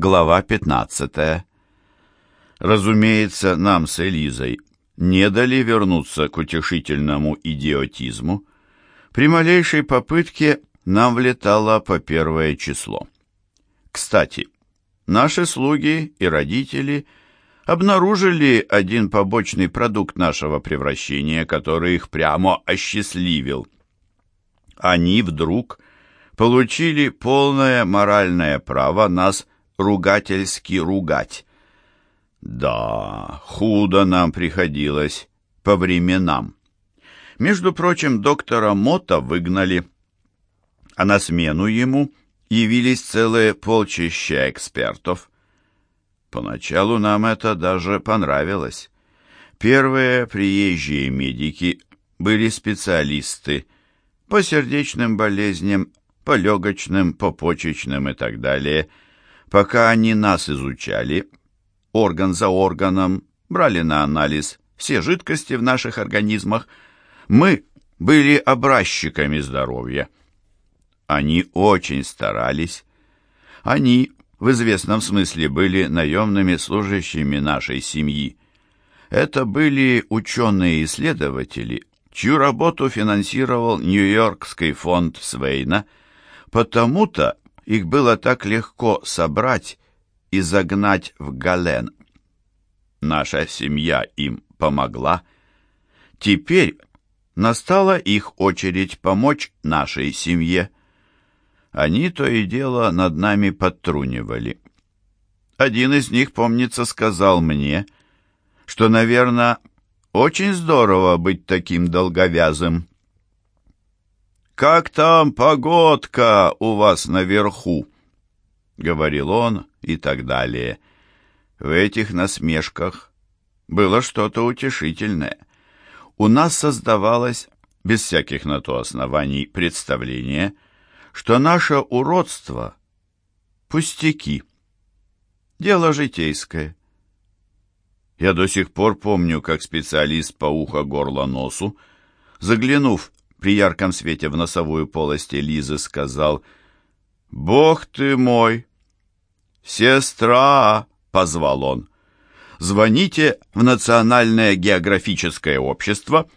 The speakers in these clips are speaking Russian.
Глава 15. Разумеется, нам с Элизой не дали вернуться к утешительному идиотизму. При малейшей попытке нам влетало по первое число. Кстати, наши слуги и родители обнаружили один побочный продукт нашего превращения, который их прямо осчастливил. Они вдруг получили полное моральное право нас ругательски ругать. Да, худо нам приходилось по временам. Между прочим, доктора Мота выгнали, а на смену ему явились целые полчища экспертов. Поначалу нам это даже понравилось. Первые приезжие медики были специалисты по сердечным болезням, по легочным, по почечным и так далее. Пока они нас изучали, орган за органом, брали на анализ все жидкости в наших организмах, мы были образчиками здоровья. Они очень старались. Они в известном смысле были наемными служащими нашей семьи. Это были ученые-исследователи, чью работу финансировал Нью-Йоркский фонд Свейна, потому-то их было так легко собрать и загнать в Гален. Наша семья им помогла. Теперь настала их очередь помочь нашей семье. Они то и дело над нами подтрунивали. Один из них, помнится, сказал мне, что, наверное, очень здорово быть таким долговязым. «Как там погодка у вас наверху?» — говорил он, и так далее. В этих насмешках было что-то утешительное. У нас создавалось, без всяких на то оснований, представление, что наше уродство — пустяки, дело житейское. Я до сих пор помню, как специалист по ухо-горло-носу, заглянув при ярком свете в носовую полость Лизы, сказал «Бог ты мой! «Сестра!» — позвал он. «Звоните в Национальное географическое общество.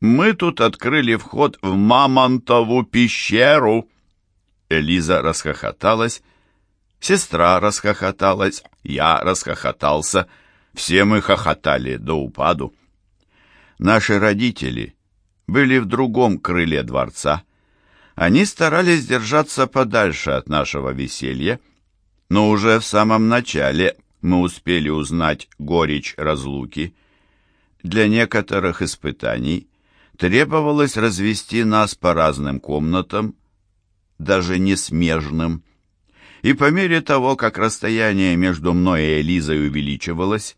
Мы тут открыли вход в Мамонтову пещеру». Элиза расхохоталась, сестра расхохоталась, я расхохотался. Все мы хохотали до упаду. Наши родители были в другом крыле дворца. Они старались держаться подальше от нашего веселья, но уже в самом начале мы успели узнать горечь разлуки. Для некоторых испытаний требовалось развести нас по разным комнатам, даже не смежным. И по мере того, как расстояние между мной и Элизой увеличивалось,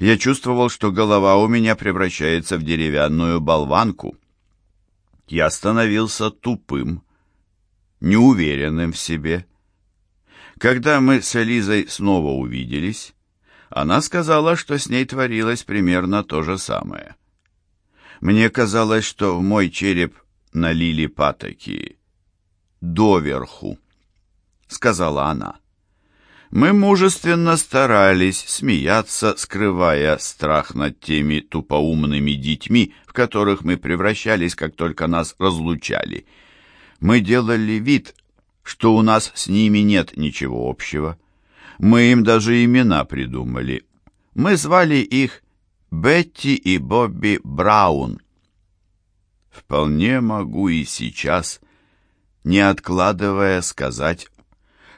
я чувствовал, что голова у меня превращается в деревянную болванку. Я становился тупым, неуверенным в себе, когда мы с Элизой снова увиделись, она сказала, что с ней творилось примерно то же самое. Мне казалось, что в мой череп налили патоки. «Доверху», — сказала она. Мы мужественно старались смеяться, скрывая страх над теми тупоумными детьми, в которых мы превращались, как только нас разлучали. Мы делали вид, что у нас с ними нет ничего общего. Мы им даже имена придумали. Мы звали их Бетти и Бобби Браун. Вполне могу и сейчас, не откладывая, сказать,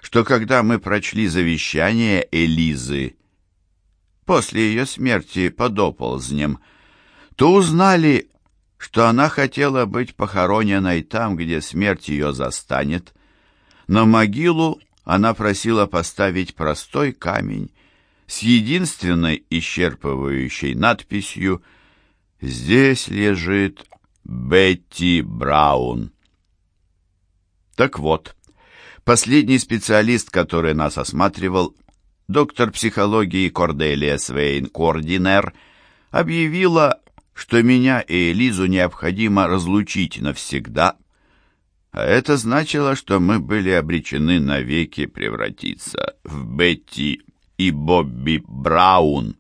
что когда мы прочли завещание Элизы после ее смерти под оползнем, то узнали, что она хотела быть похороненной там, где смерть ее застанет, на могилу она просила поставить простой камень с единственной исчерпывающей надписью «Здесь лежит Бетти Браун». Так вот, последний специалист, который нас осматривал, доктор психологии Корделия Свейн Кординер, объявила, что меня и Элизу необходимо разлучить навсегда А это значило, что мы были обречены навеки превратиться в Бетти и Бобби Браун.